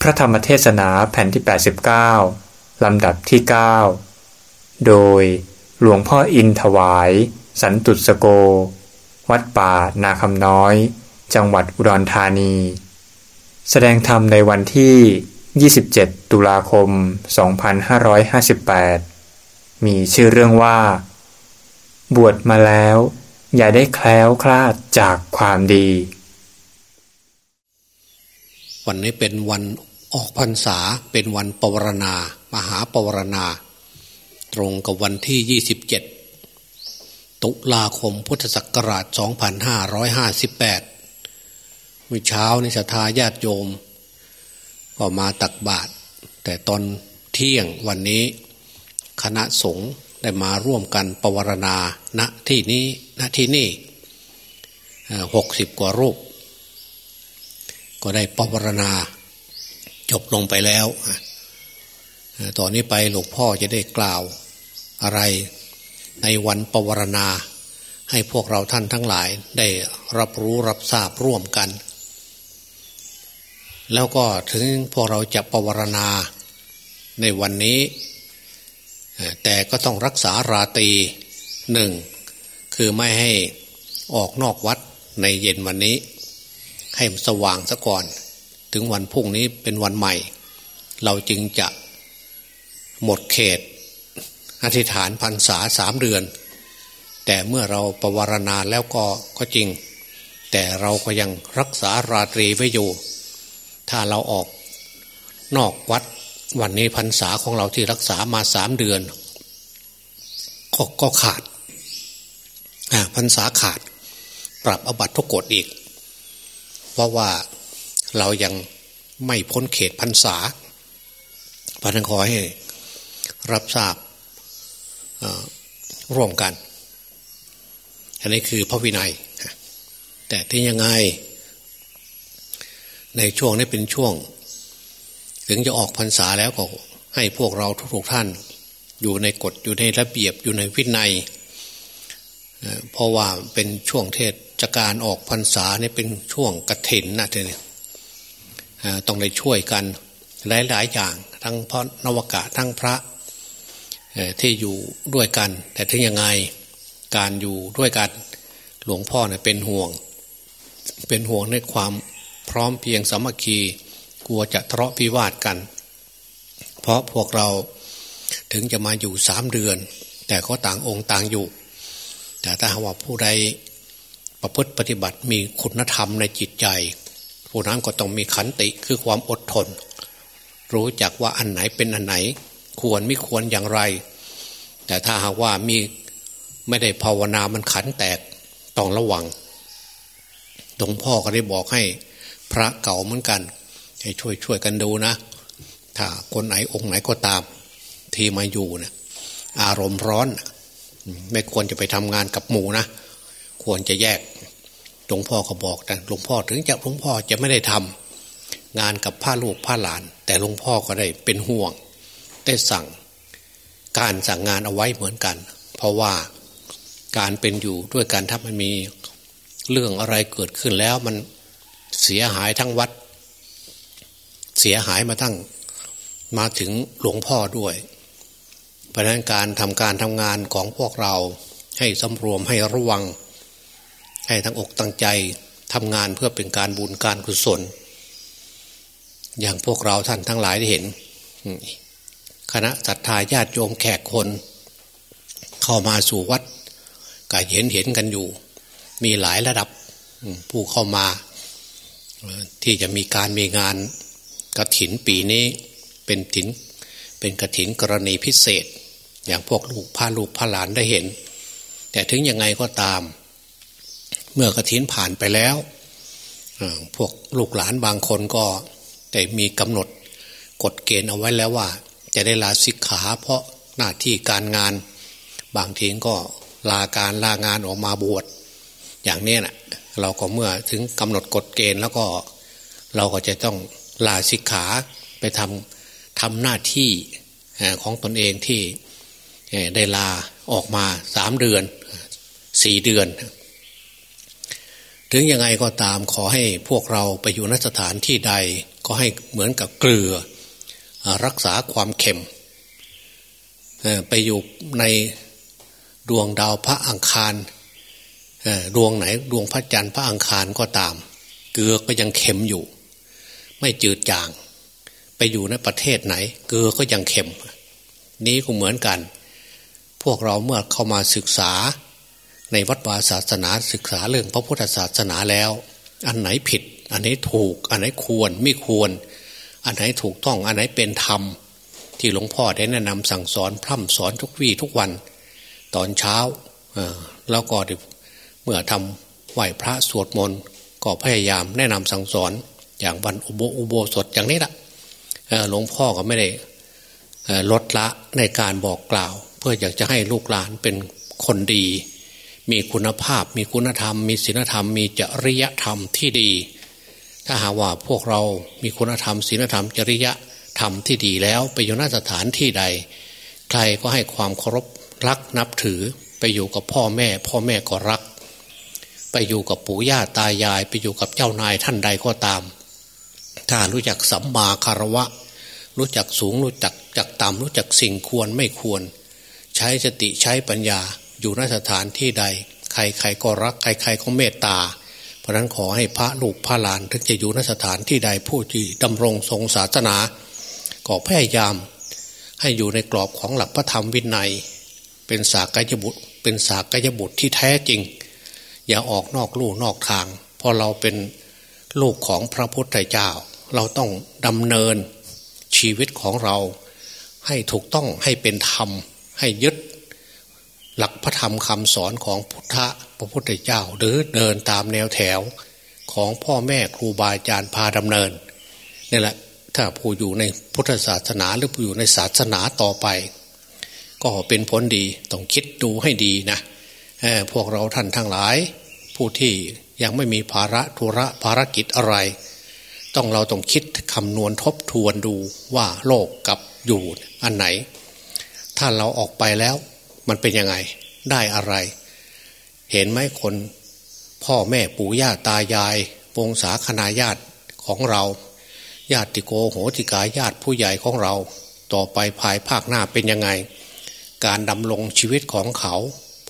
พระธรรมเทศนาแผ่นที่ 89 ลำดับที่ 9 โดยหลวงพ่ออินถวาย สันตุสโก วัดป่านาคำน้อย จังหวัดอุดรธานี แสดงธรรมในวันที่ 27 ตุลาคม 2558 มีชื่อเรื่องว่า บวชมาแล้ว อย่าได้แคล้วคลาดจากความดีวันนี้เป็นวัน ออกพรรษาเป็นวันปวารณา มหาปวารณา ตรงกับวันที่ 27 ตุลาคมพุทธศักราช 2558มื่อเช้าในศรัทธาญาติโยม ก็มาตักบาตรแต่ตอนเที่ยงวันนี้ คณะสงฆ์ได้มาร่วมกันปวารณาณที่นี้ณที่นี่หกสิบกว่ารูป ก็ได้ปวารณา จบลงไปแล้วต่อนนี้ไปหลวงพ่อจะได้กล่าวอะไรในวันปวารณา ให้พวกเราท่านทั้งหลายได้รับรู้รับทราบร่วมกัน แล้วก็ถึงพวกเราจะปวารณาในวันนี้ แต่ก็ต้องรักษาราตรีหนึ่งคือไม่ให้ออกนอกวัดในเย็นวันนี้ ให้สว่างซะก่อน ถึงวันพุ่งนี้เป็นวันใหม่ เราจึงจะหมดเขต อธิษฐานพรรษาสามเดือน แต่เมื่อเราประวารณาแล้วก็ก็จริง แต่เราก็ยังรักษาราตรีไว้อยู่ ถ้าเราออกนอกวัดวันนี้พรรษาของเราที่รักษามาสามเดือนก็ก็ขาดพรรษาขาด ปรับอบัตทุกกฎอีก เพราะว่า เรายังไม่พ้นเขตพรรษาพระนังขอให้รับทราบร่วมกัน อันนี้คือพระวินัย แต่ที่ยังไง ในช่วงนี้เป็นช่วง ถึงจะออกพรรษาแล้วก็ให้พวกเราทุกๆท่าน อยู่ในกฎอยู่ในระเบียบอยู่ในวินัย เพราะว่าเป็นช่วงเทศการออกพรรษาเนี่ยเป็นช่วงกระถินนะทีนี้ ต้องได้ช่วยกันหลาย ๆ อย่าง ทั้งพระนวกะทั้งพระที่อยู่ด้วยกัน แต่ถึงยังไงการอยู่ด้วยกันหลวงพ่อเนี่ยเป็นห่วง เป็นห่วงในความพร้อมเพียงสามัคคีกลัวจะทะเลาะพิวาทกัน เพราะพวกเราถึงจะมาอยู่สามเดือน แต่ก็ต่างองค์ต่างอยู่ แต่ถ้าว่าผู้ใดประพฤติปฏิบัติมีคุณธรรมในจิตใจ ผู้นั้นก็ต้องมีขันติคือความอดทน รู้จักว่าอันไหนเป็นอันไหน ควรไม่ควรอย่างไร แต่ถ้าหากว่ามีไม่ได้ภาวนามันขันแตกต้องระวังหลวงพ่อก็ได้บอกให้พระเก่าเหมือนกัน ให้ช่วยช่วยกันดูนะ ถ้าคนไหนองค์ไหนก็ตาม ที่มาอยู่นะอารมณ์ร้อน ไม่ควรจะไปทำงานกับหมูนะ ควรจะแยก หลวงพ่อเขาบอกแต่หลวงพ่อถึงจะหลวงพ่อจะไม่ได้ทำงานกับผ้าลูกผ้าหลาน แต่หลวงพ่อก็ได้เป็นห่วง ได้สั่ง การสั่งงานเอาไว้เหมือนกัน เพราะว่าการเป็นอยู่ด้วยกันถ้ามันมีเรื่องอะไรเกิดขึ้นแล้วมันเสียหายทั้งวัด เสียหายมาทั้งมาถึงหลวงพ่อด้วย เพราะนั้นการทำการทำงานของพวกเราให้สำรวมให้ระวัง ให้ทั้งอกตั้งใจทำงานเพื่อเป็นการบุญการกุศล อย่างพวกเราท่านทั้งหลายได้เห็น คณะศรัทธาญาติโยมแขกคน เข้ามาสู่วัดก็เห็นเห็นกันอยู่ มีหลายระดับผู้เข้ามา ที่จะมีการมีงานกระถินปีนี้เป็นถินเป็นกระถินกรณีพิเศษ อย่างพวกลูกพาลูกพาหลานได้เห็น แต่ถึงยังไงก็ตาม เมื่อกระถินผ่านไปแล้วพวกลูกหลานบางคนก็แต่มีกำหนดกฎเกณฑ์เอาไว้แล้วว่า จะได้ลาสิกขาเพราะหน้าที่การงาน บางทีก็ลาการลางานออกมาบวชอย่างนี้นะเราก็เมื่อถึงกำหนดกฎเกณฑ์แล้วก็เราก็จะต้องลาสิกขาไปทำทำหน้าที่ของตนเองที่ได้ลาออกมาสามเดือนสี่เดือน ถึงยังไงก็ตามขอให้พวกเราไปอยู่นสถานที่ใด ก็ให้เหมือนกับเกลือรักษาความเค็มไปอยู่ในดวงดาวพระอังคารดวงไหนดวงพระจันทร์พระอังคารก็ตาม เกลือก็ยังเค็มอยู่ ไม่จืดจาง ไปอยู่ในประเทศไหน เกลือก็ยังเค็ม นี้ก็เหมือนกัน พวกเราเมื่อเข้ามาศึกษา ในวัดวาศาสนาศึกษาเรื่องพระพุทธศาสนาแล้ว อันไหนผิด อันไหนถูก อันไหนควรไม่ควร อันไหนถูกต้องอันไหนเป็นธรรม ที่หลวงพ่อได้แนะนำสั่งสอนพร่ำสอนทุกวี่ทุกวัน ตอนเช้าแล้วก็เมื่อทำไหวพระสวดมนต์ก็พยายามแนะนำสั่งสอนอย่างวันอุโบอุโบสถอย่างนี้แหละหลวงพ่อก็ไม่ได้ลดละในการบอกกล่าว เพื่ออยากจะให้ลูกหลานเป็นคนดี มีคุณภาพ มีคุณธรรม มีศีลธรรม มีจริยธรรมที่ดี ถ้าหาว่าพวกเรามีคุณธรรมศีลธรรม จริยธรรมที่ดีแล้วไปอยู่นสถานที่ใด ใครก็ให้ความเคารพรักนับถือไปอยู่กับพ่อแม่ พ่อแม่ก็รัก ไปอยู่กับปู่ย่าตายาย ไปอยู่กับเจ้านายท่านใดก็ตาม ถ้ารู้จักสัมมาคารวะ รู้จักสูงรู้จักจักต่ำรู้จักสิ่งควรไม่ควร ใช้สติใช้ปัญญา อยู่นสถานที่ใด ใครใครก็รัก ใครใครก็เมตตา เพราะนั้นขอให้พระลูกพระหลานถึงจะอยู่นสถานที่ใดผู้ที่ดำรงทรงศาสนาก็พยายาม ให้อยู่ในกรอบของหลักพระธรรมวินัย เป็นสากยบุตร เป็นสากยบุตรที่แท้จริง อย่าออกนอกลู่นอกทางพราะเราเป็นลูกของพระพุทธเจ้า เราต้องดำเนินชีวิตของเรา ให้ถูกต้องให้เป็นธรรม ให้ยึด หลักพระธรรมคำสอนของพุทธพระพุทธเจ้า หรือเดินตามแนวแถวของพ่อแม่ครูบาอาจารย์พาดำเนินนี่แหละถ้าผู้อยู่ในพุทธศาสนาหรือผู้อยู่ในศาสนาต่อไป ก็เป็นผลดีต้องคิดดูให้ดีนะพวกเราท่านทั้งหลาย ผู้ที่ยังไม่มีภาระธุระภารกิจอะไร ต้องเราต้องคิดคำนวณทบทวนดูว่าโลกกับอยู่อันไหน ถ้าเราออกไปแล้ว มันเป็นยังไง ได้อะไร เห็นไหมคนพ่อแม่ปู่ย่าตายายวงศาคณาญาติของเรา ญาติโกโหติกาญาติผู้ใหญ่ของเรา ต่อไปภายภาคหน้าเป็นยังไง การดำรงชีวิตของเขา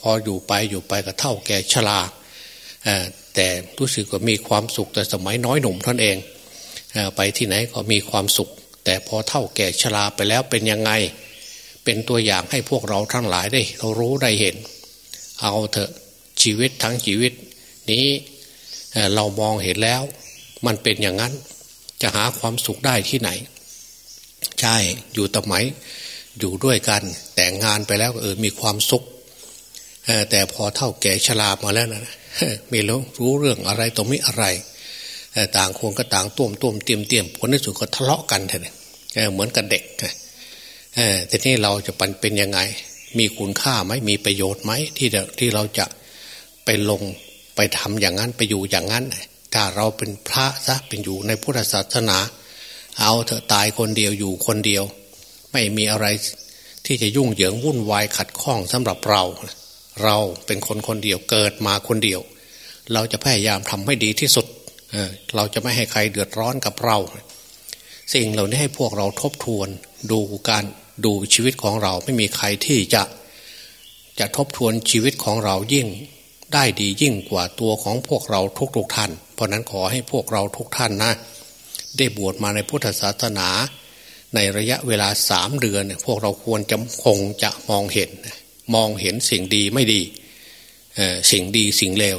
พออยู่ไปอยู่ไปก็เท่าแก่ชราแต่รู้สึกว่ามีความสุขแต่สมัยน้อยหนุ่มท่านเองไปที่ไหนก็มีความสุข แต่พอเท่าแก่ชราไปแล้วเป็นยังไง เป็นตัวอย่างให้พวกเราทั้งหลายได้เรารู้ได้เห็น เอาเถอะชีวิตทั้งชีวิต นี้เรามองเห็นแล้ว มันเป็นอย่างนั้นจะหาความสุขได้ที่ไหน ใช่อยู่ตไหมอยู่ด้วยกัน แต่งงานไปแล้วเออมีความสุขแต่พอเท่าแก่ชรามาแล้วนะไม่รู้รู้เรื่องอะไรตรงนี้อะไรต่างคนก็ต่างต้มต้มเตรียมเตรียมผลในสุดก็ทะเลาะกันเถอะเหมือนกับเด็ก แต่นี่เราจะปันเป็นยังไง มีคุณค่าไหมมีประโยชน์ไหมที่ที่เราจะไปลงไปทำอย่างนั้นไปอยู่อย่างนั้น ถ้าเราเป็นพระซะเป็นอยู่ในพุทธศาสนา เอาเถอะตายคนเดียวอยู่คนเดียว ไม่มีอะไรที่จะยุ่งเหยิงวุ่นวายขัดข้องสำหรับเรา เราเป็นคนคนเดียวเกิดมาคนเดียว เราจะพยายามทำให้ดีที่สุดเราจะไม่ให้ใครเดือดร้อนกับเรา สิ่งเหล่านี้ให้พวกเราทบทวนดูการ ดูชีวิตของเราไม่มีใครที่จะจะทบทวนชีวิตของเรายิ่งได้ดียิ่งกว่าตัวของพวกเราทุกๆทท่าน เพราะนั้นขอให้พวกเราทุกท่านนะ ได้บวชมาในพุทธศาสนา ในระยะเวลาสามเดือน พวกเราควรจะคงจะมองเห็น มองเห็นสิ่งดีไม่ดีสิ่งดีสิ่งเลว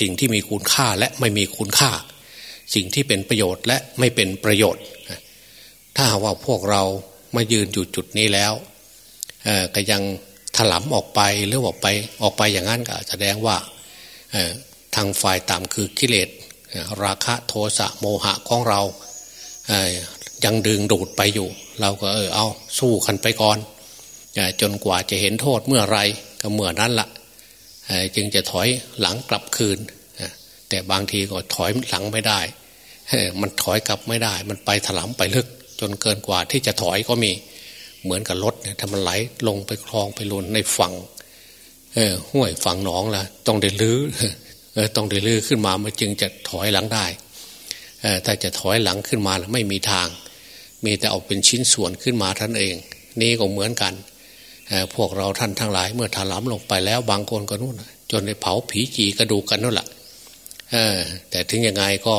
สิ่งที่มีคุณค่าและไม่มีคุณค่า สิ่งที่เป็นประโยชน์และไม่เป็นประโยชน์ ถ้าว่าพวกเรา มายืนอยู่จุดนี้แล้วก็ยังถลำออกไปหรือว่าไปออกไปอย่างนั้นก็แสดงว่าทางฝ่ายต่ำคือกิเลสราคะโทสะโมหะของเรายังดึงดูดไปอยู่ เราก็เออเอาสู้กันไปก่อนจนกว่าจะเห็นโทษเมื่อไรก็เมื่อนั้นละจึงจะถอยหลังกลับคืน แต่บางทีก็ถอยหลังไม่ได้ มันถอยกลับไม่ได้ มันไปถลำไปลึก จนเกินกว่าที่จะถอยก็มีเหมือนกับรถเนี่ยถ้ามันไหลลงไปคลองไปลุนในฝั่งเออห้วยฝั่งหนองละต้องได้ลื้อต้องได้ลื้อขึ้นมามันจึงจะถอยหลังได้ถ้าจะถอยหลังขึ้นมาไม่มีทาง มีแต่เอาเป็นชิ้นส่วนขึ้นมาท่านเอง นี่ก็เหมือนกันพวกเราท่านทั้งหลาย เมื่อถลำลงไปแล้วบางคนก็นู่นจนในเผาผีจีกระดูกกันนั่นแหละแต่ถึงยังไงก็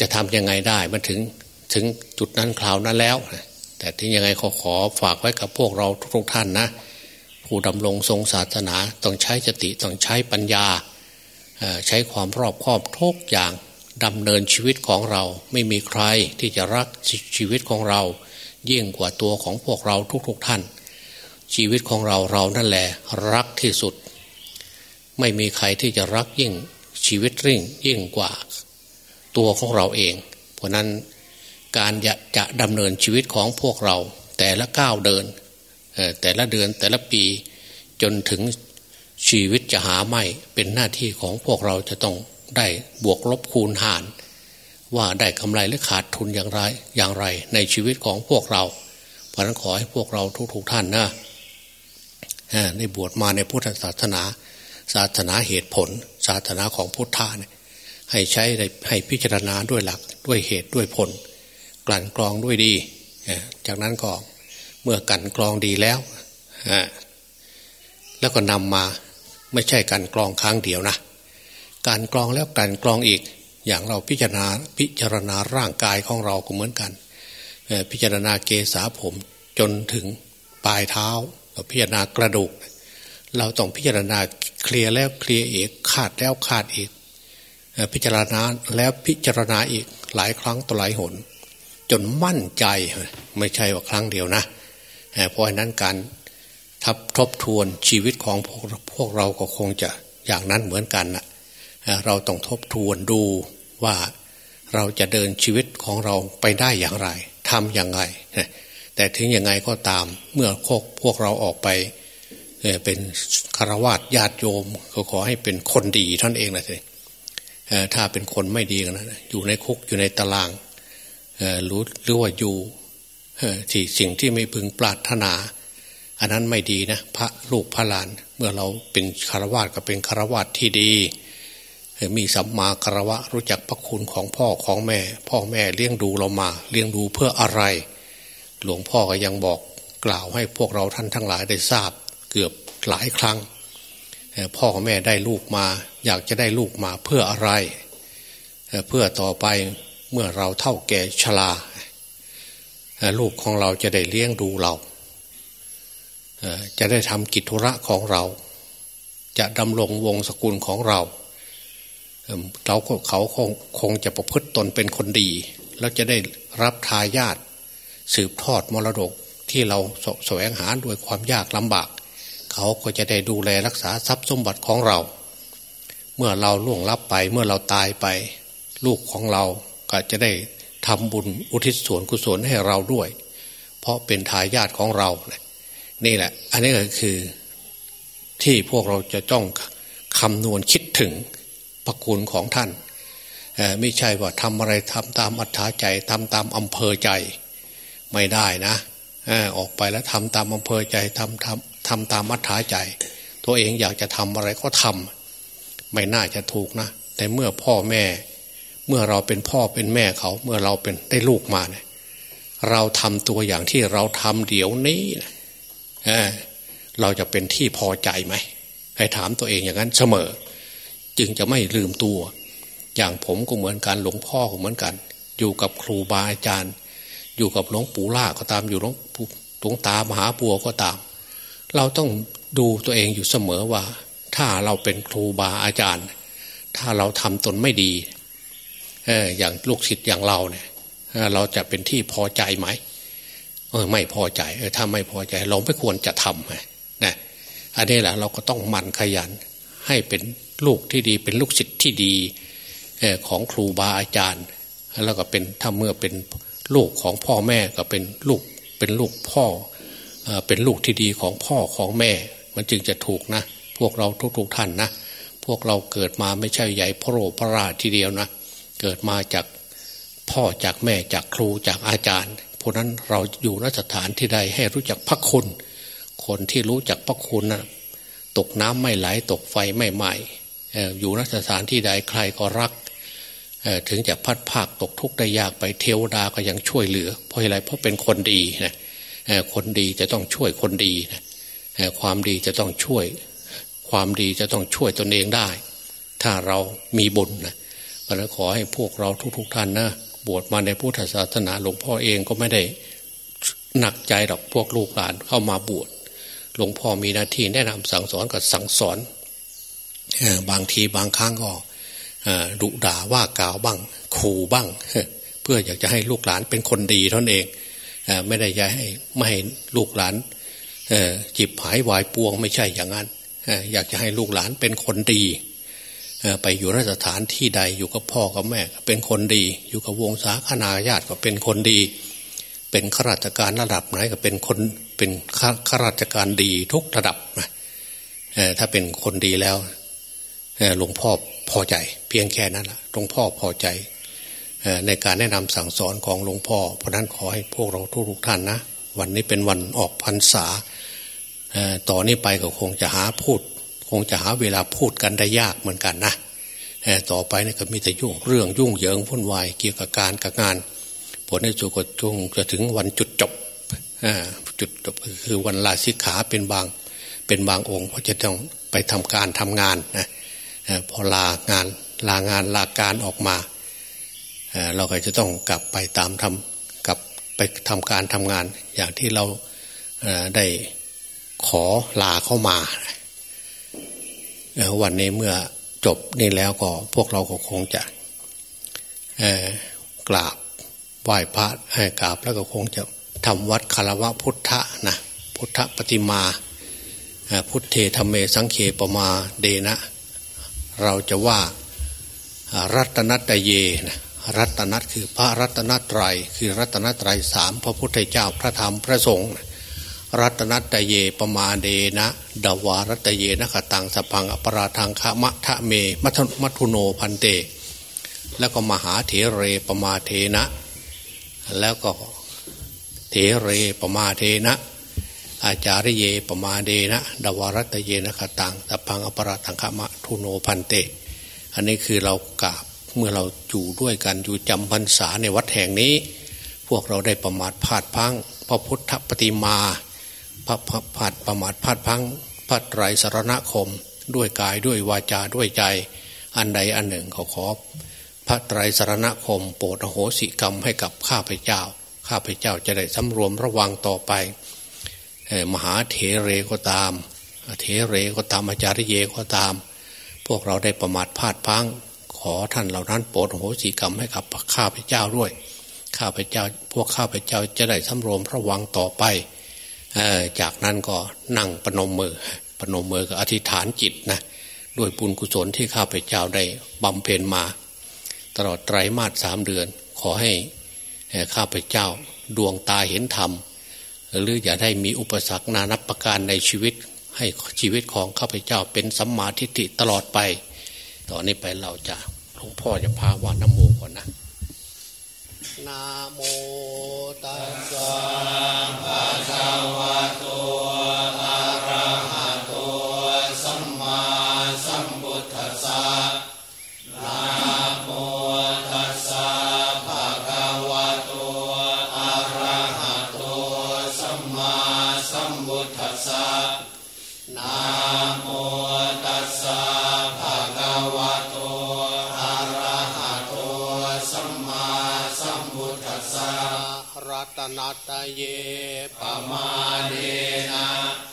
จะทำยังไงได้มันถึง ถึงจุดนั้นคราวนั้นแล้ว แต่ถึงยังไงขอขอฝากไว้กับพวกเราทุกท่านนะ ผู้ดำรงทรงศาสนาต้องใช้สติต้องใช้ปัญญา ใช้ความรอบคอบทุกอย่างดำเนินชีวิตของเรา ไม่มีใครที่จะรักชีวิตของเรา ยิ่งกว่าตัวของพวกเราทุกๆทท่าน ชีวิตของเราเรานั่นแหละรักที่สุด ไม่มีใครที่จะรักยิ่งชีวิตริ่งยิ่งกว่าตัวของเราเอง เพราะนั้น การจะดำเนินชีวิตของพวกเรา แต่ละก้าวเดิน แต่ละเดือนแต่ละปีจนถึงชีวิตจะหาไม่เป็นหน้าที่ของพวกเราจะต้องได้บวกลบคูณหาร ว่าได้กำไรหรือขาดทุนอย่างไรอย่างไรในชีวิตของพวกเรา เพราะนั้นขอให้พวกเราทุกๆท่านนะได้บวชมาในพุทธศาสนา ศาสนาเหตุผล ศาสนาของพุทธะเนี่ยให้ใช้ให้พิจารณาด้วยหลักด้วยเหตุด้วยผล ลั่นกรองด้วยดี จากนั้นก็เมื่อกันกรองดีแล้ว แล้วก็นำมาไม่ใช่การกรองครั้งเดียวนะ การกรองแล้วการกรองอีก อย่างเราพิจารณาพิจารณาร่างกายของเราก็เหมือนกัน พิจารณาเกษาผมจนถึงปลายเท้าพิจารณากระดูก เราต้องพิจารณาเคลียร์แล้วเคลียร์อีกขาดแล้วขาดอีก พิจารณาแล้วพิจารณาอีกหลายครั้งต่อหลายหน จนมั่นใจ ไม่ใช่ว่าครั้งเดียวนะเพราะฉะนั้นการทับทบทวนชีวิตของพวกพวกเราก็คงจะอย่างนั้นเหมือนกันนะเราต้องทบทวนดูว่าเราจะเดินชีวิตของเราไปได้อย่างไรทำอย่างไรแต่ถึงยังไงก็ตามเมื่อพวกพวกเราออกไปเป็นคารวะญาติโยมก็ขอให้เป็นคนดีท่านเองนะทีถ้าเป็นคนไม่ดีกันนะอยู่ในคุกอยู่ในตาราง รู้หรือว่าอยู่ที่สิ่งที่ไม่พึงปรารถนา อันนั้นไม่ดีนะพระลูกพระหลาน เมื่อเราเป็นคารวะก็เป็นคารวะที่ดี มีสัมมาคารวะรู้จักพระคุณของพ่อของแม่ พ่อแม่เลี้ยงดูเรามา เลี้ยงดูเพื่ออะไร หลวงพ่อก็ยังบอกกล่าวให้พวกเราท่านทั้งหลายได้ทราบ เกือบหลายครั้ง พ่อแม่ได้ลูกมา อยากจะได้ลูกมาเพื่ออะไร เพื่อต่อไป เมื่อเราเท่าแก่ชราลูกของเราจะได้เลี้ยงดูเรา จะได้ทำกิจธุระของเรา จะดำรงวงศกุลของเรา เราเขาคงคงจะประพฤติตนเป็นคนดี แล้วจะได้รับทายาทสืบทอดมรดกที่เราแสวงหาด้วยความยากลำบาก เขาก็จะได้ดูแลรักษาทรัพย์สมบัติของเรา เมื่อเราล่วงลับไปเมื่อเราตายไป ลูกของเรา ก็จะได้ทำบุญอุทิศส่วนกุศลให้เราด้วย เพราะเป็นทายาทของเราเนี่แหละ อันนี้ก็คือที่พวกเราจะจ้องคำนวณคิดถึงประคุณของท่านไม่ใช่ว่าทำอะไรทำตามอัธยาใจทำตามอำเภอใจไม่ได้นะออกไปแล้วทำตามอำเภอใจทำทำทำตามอัธยาใจ ตัวเองอยากจะทำอะไรก็ทำไม่น่าจะถูกนะ แต่เมื่อพ่อแม่ เมื่อเราเป็นพ่อเป็นแม่เขา เมื่อเราเป็นได้ลูกมาเนี่ยเราทำตัวอย่างที่เราทำเดี๋ยวนี้นะเราจะเป็นที่พอใจไหม ให้ถามตัวเองอย่างนั้นเสมอ จึงจะไม่ลืมตัว อย่างผมก็เหมือนกันหลวงพ่อก็เหมือนกัน อยู่กับครูบาอาจารย์ อยู่กับหลวงปู่ล่าก็ตามอยู่หลวงหลวงตามหาปัวก็ตาม เราต้องดูตัวเองอยู่เสมอว่า ถ้าเราเป็นครูบาอาจารย์ ถ้าเราทำตนไม่ดี อออย่างลูกศิษย์อย่างเราเนี่ยเราจะเป็นที่พอใจไหมเออไม่พอใจเออถ้าไม่พอใจ เราไม่ควรจะทำนะอันนี้แหละเราก็ต้องมันขยัน ให้เป็นลูกที่ดี เป็นลูกศิษย์ที่ดีของครูบาอาจารย์ แล้วก็เป็นถ้าเมื่อเป็นลูกของพ่อแม่ก็เป็นลูกเป็นลูกพ่อเป็นลูกที่ดีของพ่อของแม่ มันจึงจะถูกนะ พวกเราทุกๆท่านนะ พวกเราเกิดมาไม่ใช่ใหญ่พระโรพระราทีเดียวนะ เกิดมาจากพ่อจากแม่จากครูจากอาจารย์ เพราะนั้นเราอยู่นสถานที่ใดให้รู้จักพระคุณ คนที่รู้จักพระคุณนะตกน้ำไม่ไหลตกไฟไม่ไหม้อยู่นสถานที่ใดใครก็รัก ถึงจะพัดภาคตกทุกข์ได้ยากไปเทวดาก็ยังช่วยเหลือ เพราะอะไรเพราะเป็นคนดีนะคนดีจะต้องช่วยคนดีนะความดีจะต้องช่วย ความดีจะต้องช่วยตนเองได้ ถ้าเรามีบุญนะ เพราะขอให้พวกเราทุกๆทท่านนะบวชมาในพุทธศาสนาหลวงพ่อเองก็ไม่ได้หนักใจหรอกพวกลูกหลานเข้ามาบวชหลวงพ่อมีหน้าที่แนะนำสั่งสอนกับสั่งสอนบางทีบางครั้งก็ดุด่าว่ากล่าวบ้างขู่บ้าง เพื่ออยากจะให้ลูกหลานเป็นคนดีท่านเองไม่ได้อยากให้ไม่ให้ลูกหลานจิบหายวายปวงไม่ใช่อย่างนั้นอยากจะให้ลูกหลานเป็นคนดี ไปอยู่นสถานที่ใดอยู่กับพ่อกับแม่เป็นคนดี อยู่กับวงศาคณาญาติก็เป็นคนดี เป็นข้าราชการระดับไหนก็เป็นคนเป็นข้าราชการดีทุกระดับนะถ้าเป็นคนดีแล้วหลวงพ่อพอใจ เพียงแค่นั้นละหลวงพ่อพอใจในการแนะนำสั่งสอนของหลวงพ่อ เพราะนั้นขอให้พวกเราทุกท่านนะ วันนี้เป็นวันออกพรรษาต่อนนี้ไปก็คงจะหาพูด คงจะหาเวลาพูดกันได้ยากเหมือนกันนะต่อไปนี่ก็มีแต่ยุ่งเรื่องยุ่งเหยิงวุ่นวายเกี่ยวกับการกับงาน ผลในจุกจงจะถึงวันจุดจบจุดจบคือวันลาสิกขาเป็นบางเป็นบางองค์เพราะจะต้องไปทำการทำงานนะพอลางานลางานลาการออกมาเราก็จะต้องกลับไปตามทำกลับไปทำการทำงาน อย่างที่เราได้ขอลาเข้ามา วันนี้เมื่อจบนี่แล้วก็พวกเราก็คงจะกราบไหว้พระให้กราบแล้วก็คงจะทำวัดคารวะพุทธะนะพุทธปฏิมาพุทธเทธรรมเมสังเขปมาเดนะ เราจะว่ารัตนัตเยนะรัตนัตคือพระรัตนตรยัยคือรัตนตรัยสามพระพุทธเจ้าพระธรรมพระสงฆ์ รัตนัตเยปมาเดนะ ดาวารัตเยนะขตังสพังอปราทังคะมะทะเมมัทมัทุโนพันเต แล้วก็มหาเถเรปมาเทนะ แล้วก็เถเรปมาเทนะ อาจาริเยปมาเดนะดาวรัตเยนะขตังตพังอปราตังคมะทุโนพันเต อันนี้คือเรากราบเมื่อเราอยู่ด้วยกันอยู่จำพรรษาในวัดแห่งนี้ พวกเราได้ประมาทพลาดพังพระพุทธปฏิมา พระพลาดประมาทพลาดพังพระไรสรณคม ด้วยกายด้วยวาจาด้วยใจ อันใดอันหนึ่งขาขอบพระไตรสรณคม โปรดโหสิกรรมให้กับข้าพเจ้า ข้าพเจ้าจะได้สำรวมระวังต่อไป มหาเถเรก็ตาม เถเรก็ตามอาจารย์เยก็ตาม พวกเราได้ประมาทพลาดพังขอท่านเหล่านั้นโปรดโหสีกรรมให้กับข้าพเจ้าด้วย ข้าพเจ้าพวกข้าพเจ้าจะได้สำรวมระวังต่อไป จากนั้นก็นั่งปนมมือ ปนมมือกับอธิษฐานจิตนะด้วยบุญกุศลที่ข้าพเจ้าได้บำเพ็ญมา ตลอดไตรมาสสามเดือน ขอให้ข้าพเจ้าดวงตาเห็นธรรม หรืออย่าได้มีอุปสรรคนานับประการในชีวิต ให้ชีวิตของข้าพเจ้าเป็นสัมมาทิฏฐิตลอดไป ต่อนนี้ไปเราจะหลวงพ่อจะพาวานโมก่อนนะนาโมตัสสะภะคะ วะโตอะระหะโตสัมมา นัตเยปมาเนนะ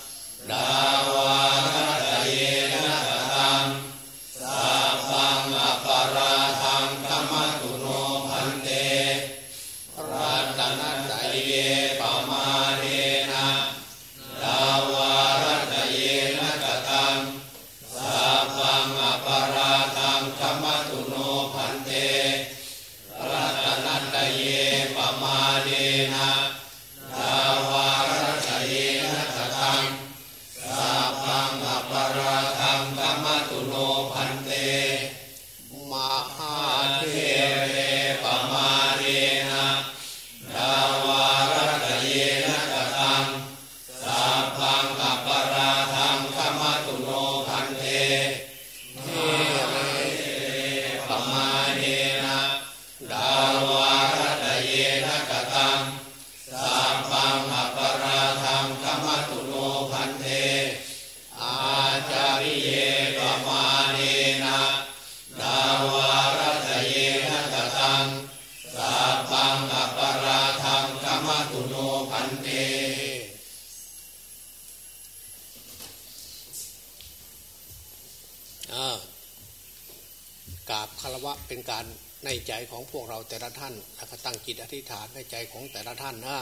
คารวะเป็นการในใจของพวกเราแต่ละท่านแล้วก็ตั้งจิตอธิษฐานในใจของแต่ละท่านนะ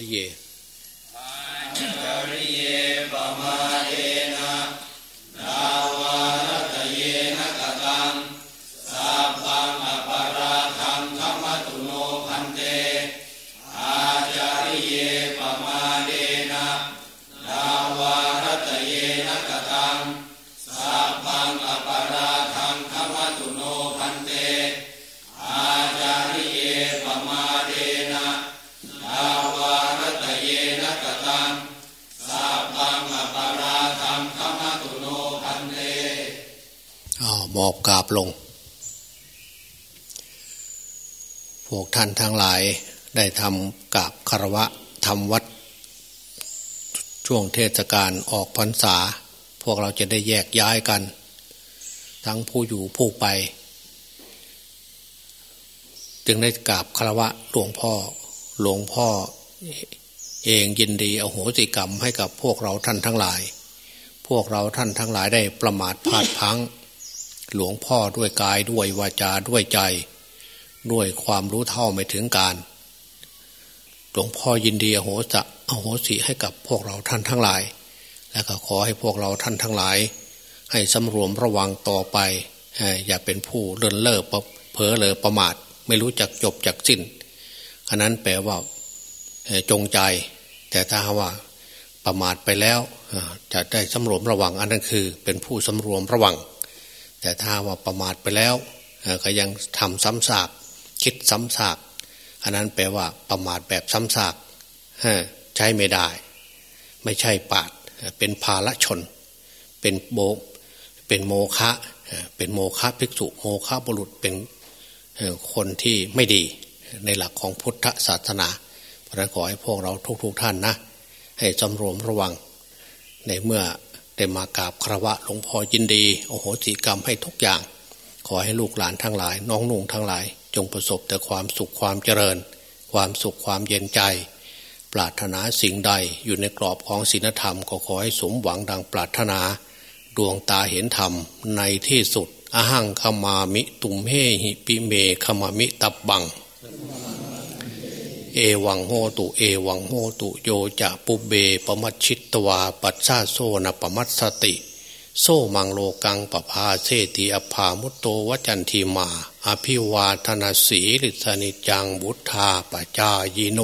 of the year. ลง พวกท่านทั้งหลายได้ทำกาบคารวะทำวัด ช่วงเทศกาลออกพรรษา พวกเราจะได้แยกย้ายกัน ทั้งผู้อยู่ผู้ไป จึงได้กราบคารวะหลวงพ่อหลวงพ่อเองยินดีเอาโหสิกรรมให้กับพวกเราท่านทั้งหลาย พวกเราท่านทั้งหลายได้ประมาทพลาดพัง หลวงพ่อด้วยกายด้วยวาจาด้วยใจ ด้วยความรู้เท่าไม่ถึงการหลวงพ่อยินดีโหจะอโหสิให้กับพวกเราท่านทั้งหลาย และก็ขอให้พวกเราท่านทั้งหลาย ให้สำรวมระวังต่อไป อย่าเป็นผู้เลินเล่อเผลอเลอประมาท ไม่รู้จักจบจักสิ้นอันนั้นแปลว่าจงใจ แต่ถ้าว่าประมาทไปแล้วจะได้สำรวมระวังอันนั้นคือเป็นผู้สำรวมระวัง แต่ถ้าว่าประมาทไปแล้วก็ยังทำซ้ำซากคิดซ้ำซากอันนั้นแปลว่าประมาทแบบซ้ำซากใช้ไม่ได้ ไม่ใช่ปาดเป็นภาละชน เป็นโบเป็นโมฆะเป็นโมฆะภิกษุโมฆะบุรุษเป็นคนที่ไม่ดีในหลักของพุทธศาสนา เพราะนั้นขอให้พวกเราทุกๆทท่านนะ ให้จำรวมระวังในเมื่อ ได้มากราบคารวะหลวงพ่อยินดี โอโหสิกรรมให้ทุกอย่าง ขอให้ลูกหลานทั้งหลาย น้องนุ่งทั้งหลาย จงประสบแต่ความสุขความเจริญ ความสุขความเย็นใจ ปรารถนาสิ่งใดอยู่ในกรอบของศีลธรรมก็ขอให้สมหวังดังปรารถนา ดวงตาเห็นธรรมในที่สุดอหังขมามิตุมเฮหิปิเมขมามิตับบัง เอวังโหตุ เอวังโหตุโยจะปุเบปมัชชิตวา ปัสซาโซนปมัสสติ โซมังโลกังปภาเชติอภามุตโตวจันทีมา อภิวาธนาสีลิสนิจังบุทธาปจายโน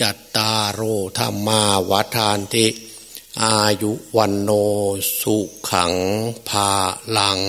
จัตตาโรธรรมาวัฏานติ อายุวันโนสุขังภาลัง